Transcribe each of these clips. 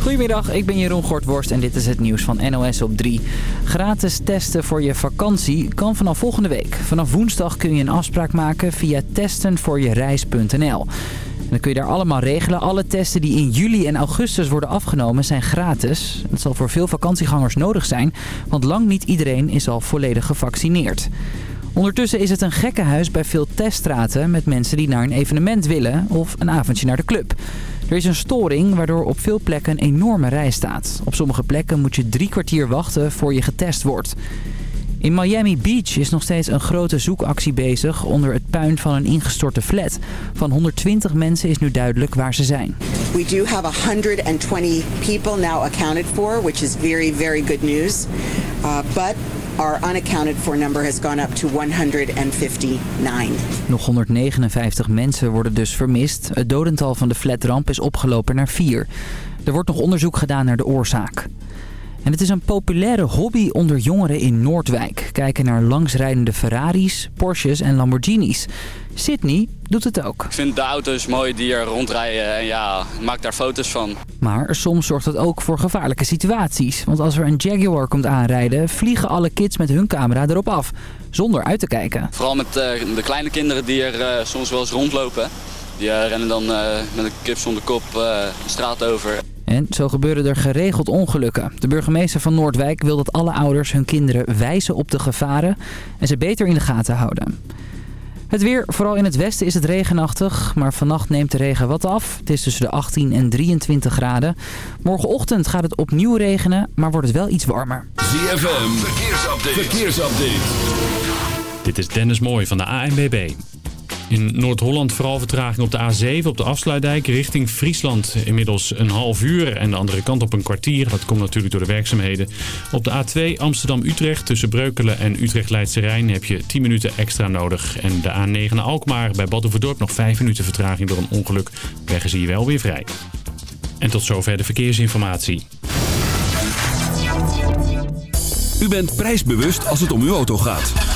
Goedemiddag, ik ben Jeroen Gortworst en dit is het nieuws van NOS op 3. Gratis testen voor je vakantie kan vanaf volgende week. Vanaf woensdag kun je een afspraak maken via testenvoorjereis.nl. En dan kun je daar allemaal regelen. Alle testen die in juli en augustus worden afgenomen zijn gratis. Het zal voor veel vakantiegangers nodig zijn, want lang niet iedereen is al volledig gevaccineerd. Ondertussen is het een gekkenhuis bij veel teststraten met mensen die naar een evenement willen of een avondje naar de club. Er is een storing waardoor op veel plekken een enorme rij staat. Op sommige plekken moet je drie kwartier wachten voor je getest wordt. In Miami Beach is nog steeds een grote zoekactie bezig onder het puin van een ingestorte flat. Van 120 mensen is nu duidelijk waar ze zijn. We do have 120 people now accounted for, which is very, very good news. Uh, but our unaccounted for number has gone up to 159. Nog 159 mensen worden dus vermist. Het dodental van de flatramp is opgelopen naar 4. Er wordt nog onderzoek gedaan naar de oorzaak. En het is een populaire hobby onder jongeren in Noordwijk. Kijken naar langsrijdende Ferraris, Porsches en Lamborghinis. Sydney doet het ook. Ik vind de auto's mooi die er rondrijden en ja, maak daar foto's van. Maar soms zorgt het ook voor gevaarlijke situaties. Want als er een Jaguar komt aanrijden, vliegen alle kids met hun camera erop af. Zonder uit te kijken. Vooral met uh, de kleine kinderen die er uh, soms wel eens rondlopen. Die uh, rennen dan met een kip zonder kop de straat over. En zo gebeuren er geregeld ongelukken. De burgemeester van Noordwijk wil dat alle ouders hun kinderen wijzen op de gevaren en ze beter in de gaten houden. Het weer, vooral in het westen is het regenachtig, maar vannacht neemt de regen wat af. Het is tussen de 18 en 23 graden. Morgenochtend gaat het opnieuw regenen, maar wordt het wel iets warmer. ZFM, verkeersupdate. verkeersupdate. Dit is Dennis Mooij van de ANBB. In Noord-Holland vooral vertraging op de A7 op de afsluitdijk richting Friesland. Inmiddels een half uur en de andere kant op een kwartier. Dat komt natuurlijk door de werkzaamheden. Op de A2 Amsterdam-Utrecht tussen Breukelen en Utrecht-Leidse Rijn heb je 10 minuten extra nodig. En de A9 Alkmaar bij Badhoevedorp nog 5 minuten vertraging door een ongeluk. Weg zie je wel weer vrij. En tot zover de verkeersinformatie. U bent prijsbewust als het om uw auto gaat.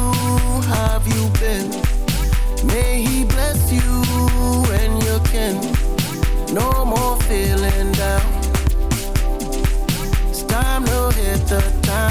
have you been? May he bless you and your kin. No more feeling down. It's time to hit the town.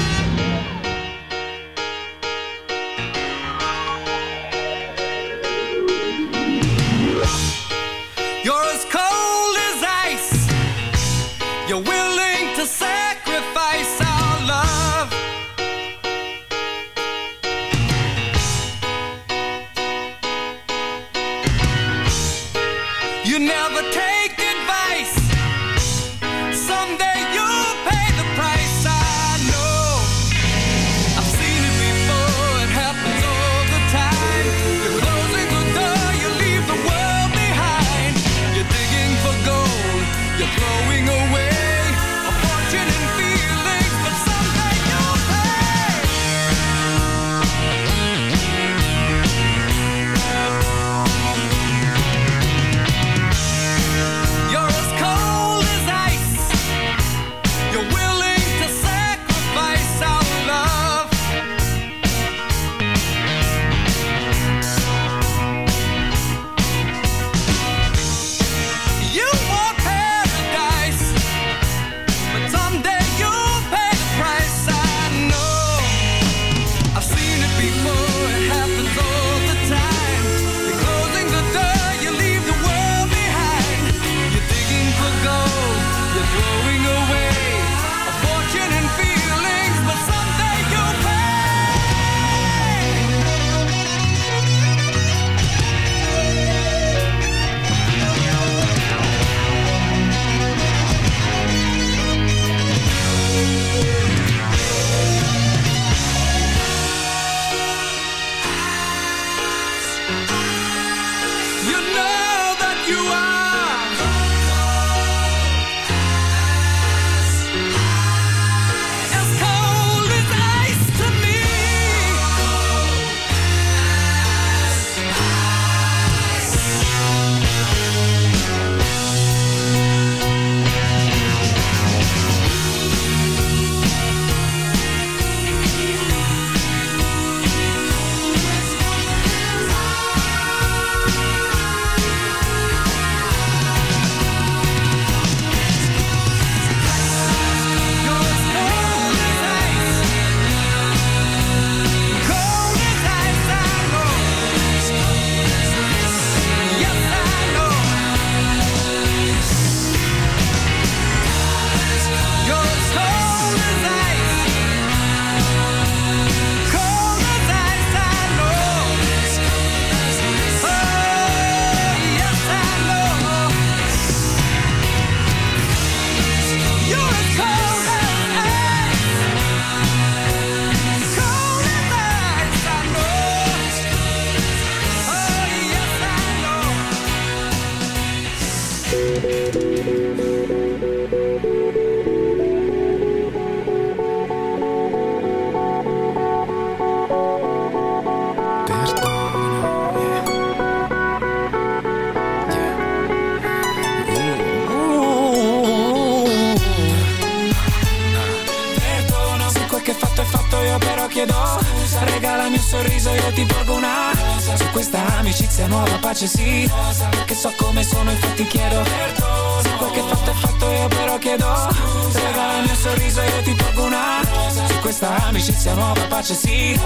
Infatti chiedo. Perdono Se quel che fatto è fatto io però chiedo. Scusa, regalami un sorriso io ti porgo una. Su questa amicizia nuova pace sì.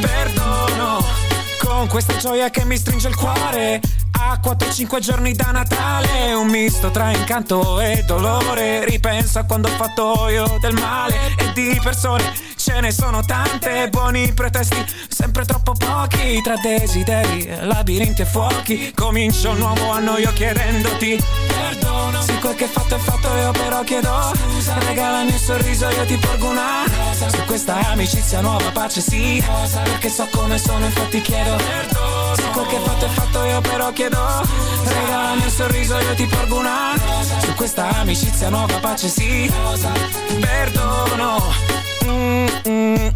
Perdono Con questa gioia che mi stringe il cuore. A 4-5 giorni da Natale Un misto tra incanto e dolore. Ripenso a quando ho fatto io del male E di persone. Ce ne sono tante Buoni pretesti, pochi Tra desideri, labirinti e fuochi. Comincio un nuovo anno io chiedendoti. Perdono. Se quel che fatto è fatto io però chiedo. Scusa, regalami un sorriso io ti porgo una Rosa. Su questa amicizia nuova pace sì. Rosa. Perché so come sono infatti chiedo. Perdono. Se quel che fatto è fatto io però chiedo. Regalami un sorriso io ti porgo una Rosa. Su questa amicizia nuova pace sì. Rosa. Perdono. Mm, mm.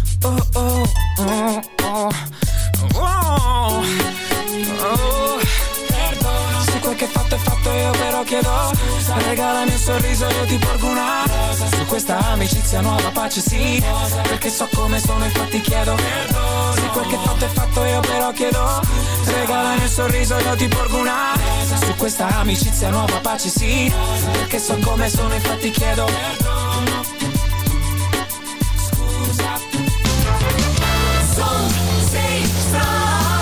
nuova pace sì Perché so come sono infatti chiedo Se quel che fatto è fatto io però chiedo Regala il sorriso io ti porgo una Su questa amicizia nuova pace sì Perché so come sono infatti chiedo Scusa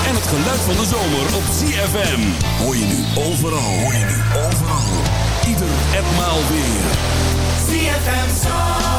En het geluid van de zomer op ZFM. Hoor je nu overal. Hoor je nu overal. Ieder en maal weer. ZFM.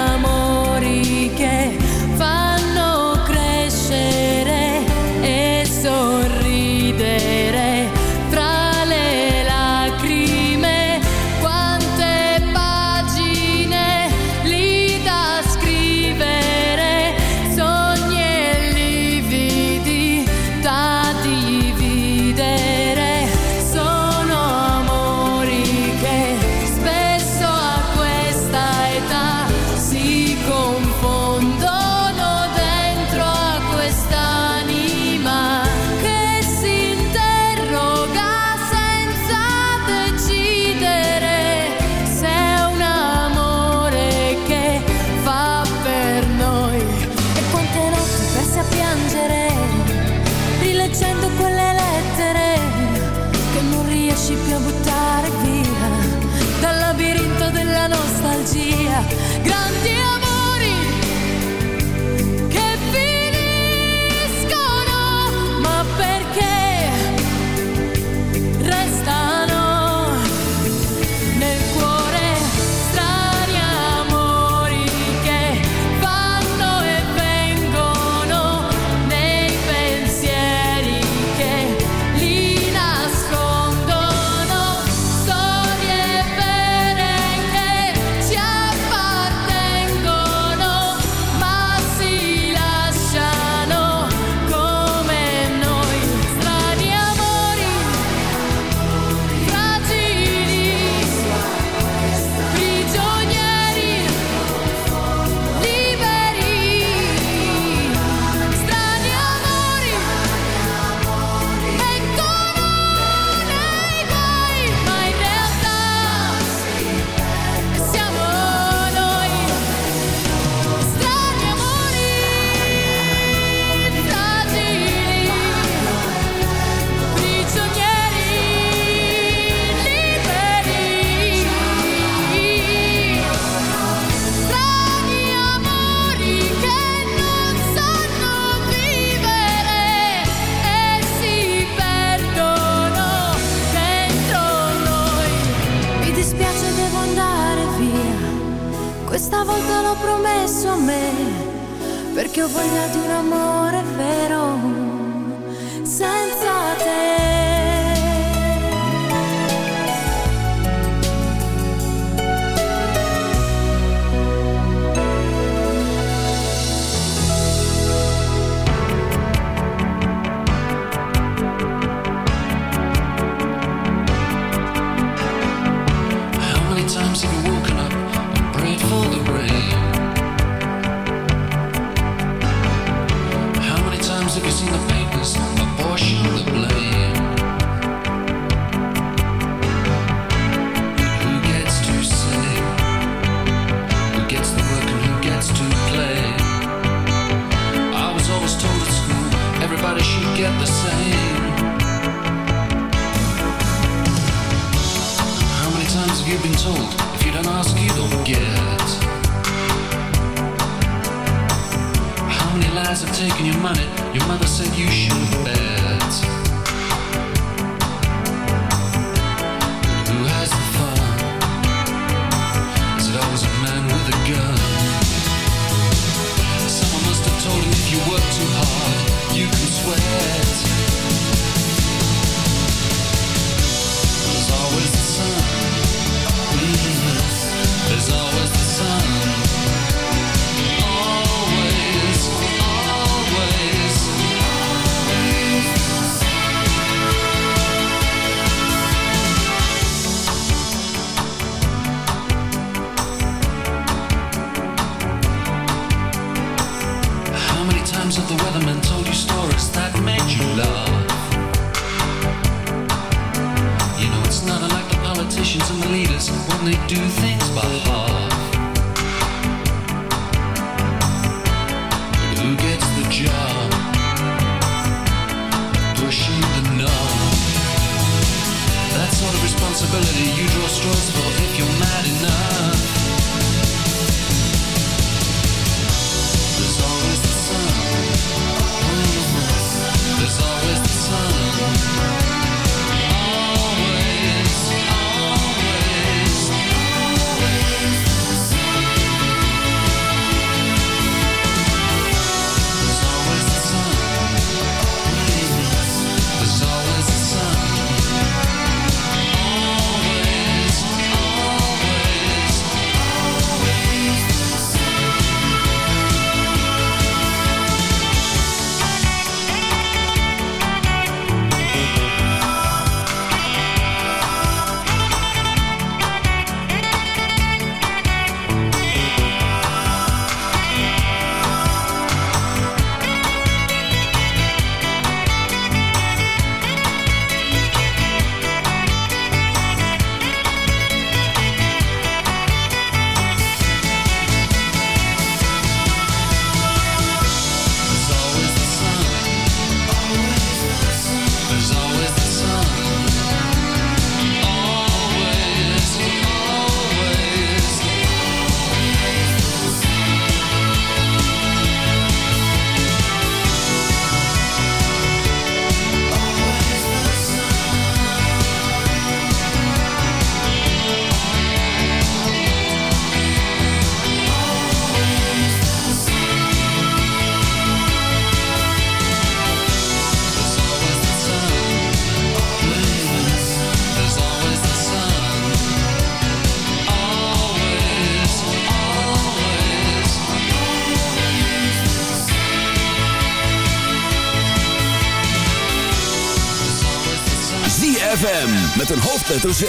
hoofdletter Z.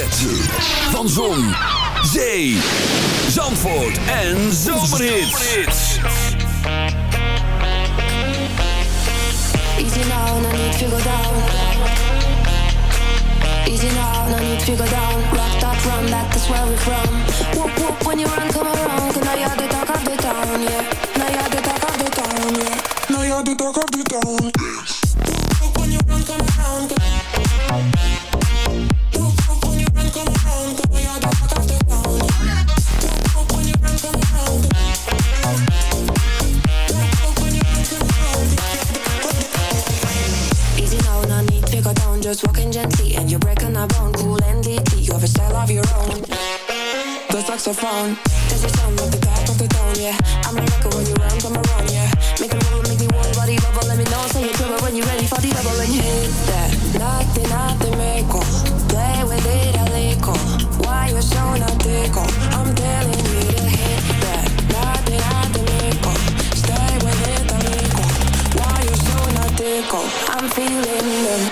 Van Zon, Zee, Zandvoort en Zomerhits. Easy now, no need to go down. Easy now, no need to go down. Rock that from that, is where we're from. Whoop whoop, when you run, come around. Cause now you're the talk of the town, yeah. Now you're the talk of the town, yeah. Now you're the talk of the town. just walking gently and you're breaking a bone. Cool and deeply, you have a style of your own. The saxophone, there's a sound of the back of the tone, yeah. I'm a record when you round, I'm around, yeah. Make a move, make me want body bubble. Let me know, say you're trouble when you're ready for the bubble. and you hit that, nothing, nothing, make Play with it a little. Why you so not tickle? I'm telling you to hit that, nothing, nothing, make Stay with it a little. Why you so not tickle? I'm feeling them.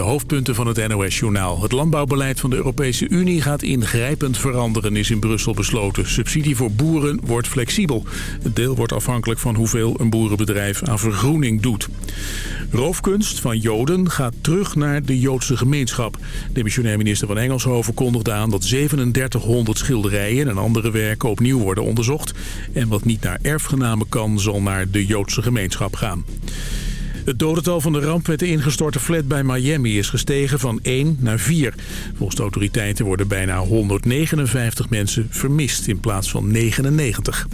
de hoofdpunten van het NOS-journaal. Het landbouwbeleid van de Europese Unie gaat ingrijpend veranderen, is in Brussel besloten. Subsidie voor boeren wordt flexibel. Het deel wordt afhankelijk van hoeveel een boerenbedrijf aan vergroening doet. Roofkunst van Joden gaat terug naar de Joodse gemeenschap. Demissionair minister van Engelshoven kondigde aan dat 3700 schilderijen en andere werken opnieuw worden onderzocht. En wat niet naar erfgenamen kan, zal naar de Joodse gemeenschap gaan. Het dodental van de ramp met de ingestorte flat bij Miami is gestegen van 1 naar 4. Volgens autoriteiten worden bijna 159 mensen vermist in plaats van 99.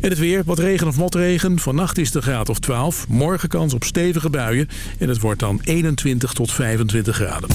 En het weer, wat regen of motregen. Vannacht is de graad of 12. Morgen kans op stevige buien. En het wordt dan 21 tot 25 graden.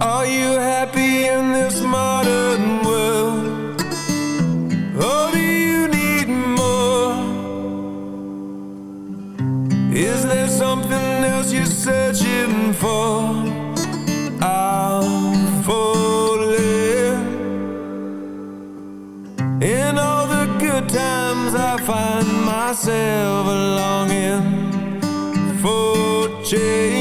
Are you happy in this modern world? Or do you need more? Is there something else you're searching for? I'll fall. In all the good times I find myself longing for change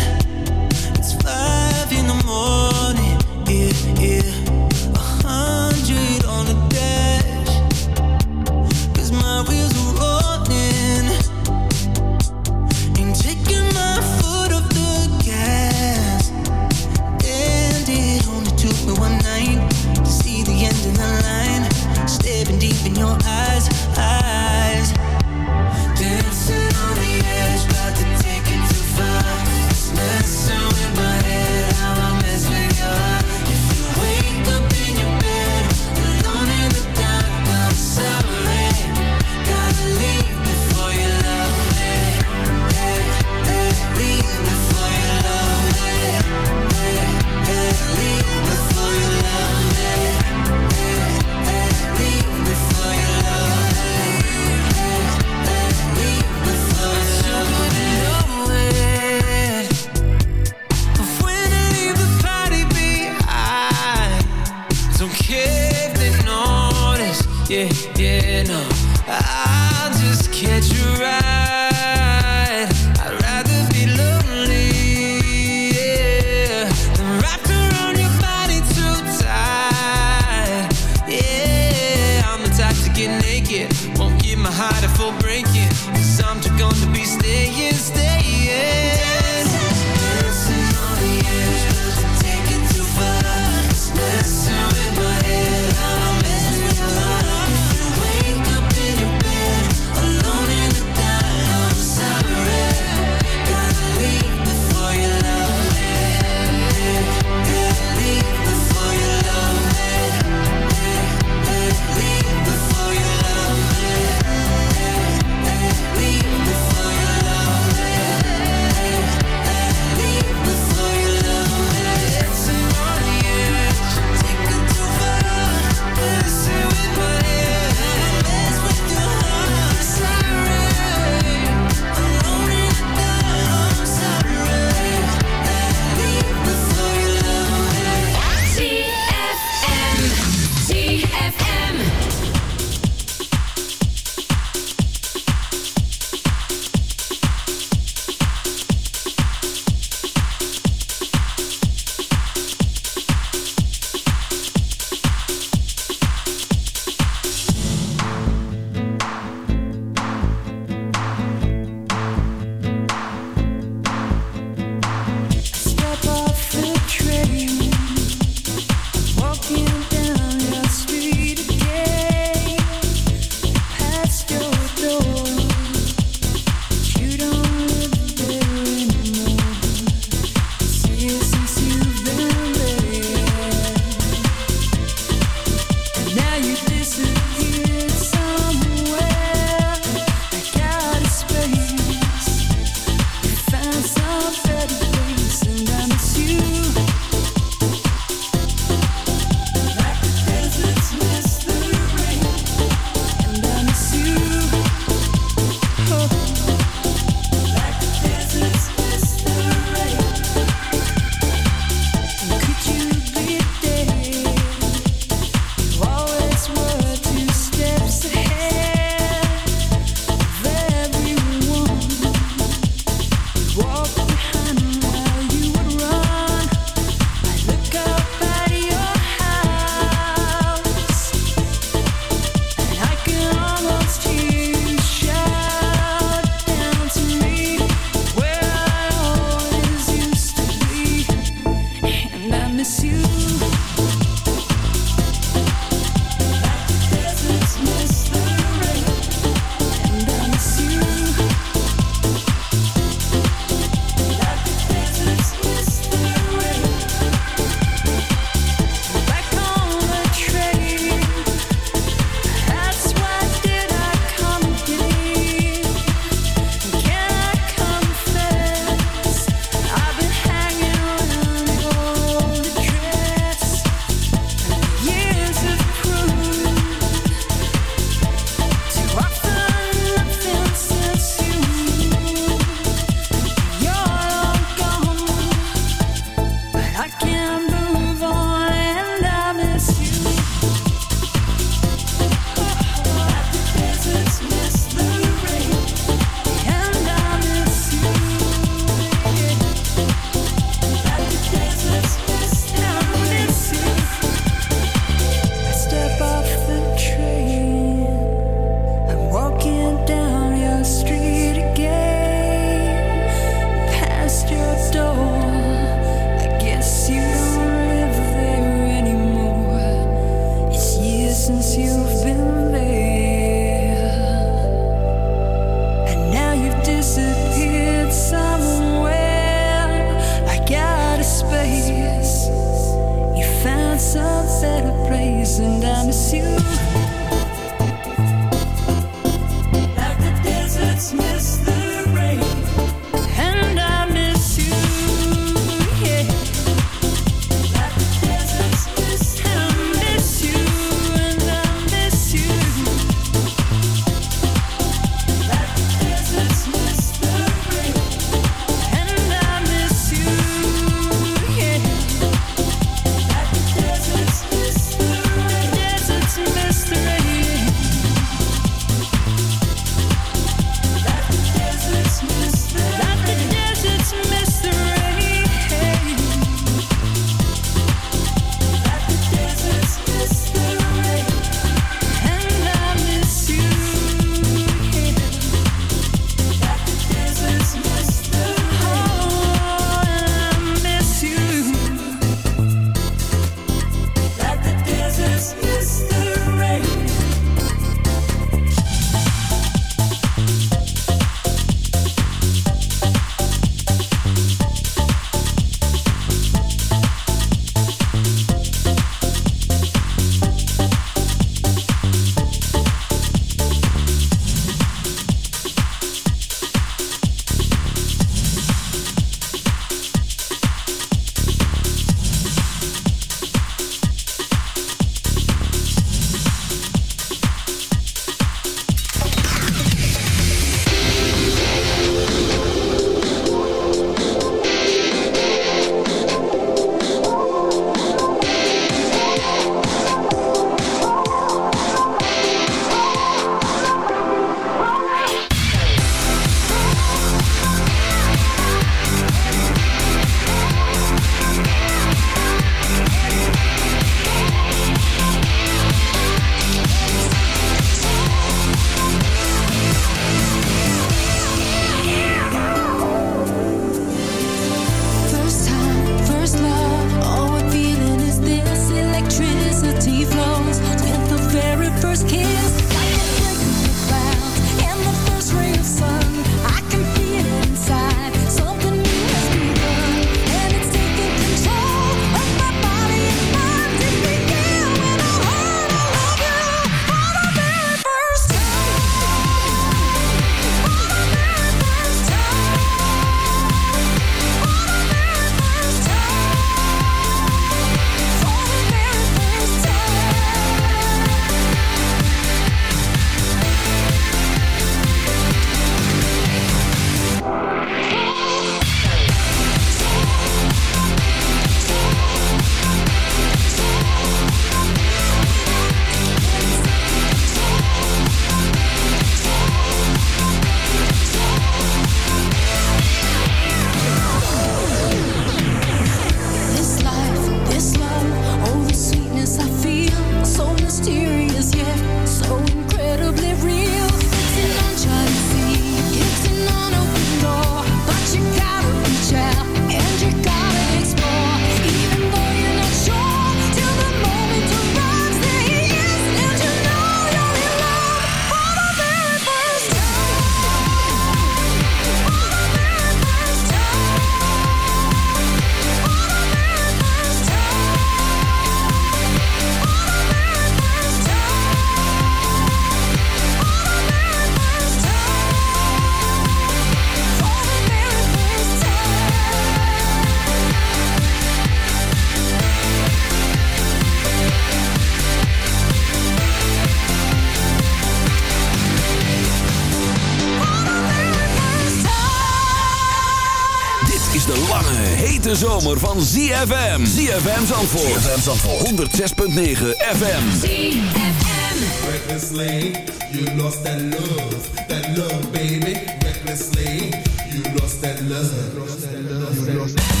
ZFM. ZFM Zandvoort. ZFM Zandvoort. 106.9 FM. ZFM. Recklessly, you lost that love. That love, baby. Recklessly, you lost that love. You lost that love. You lost that love.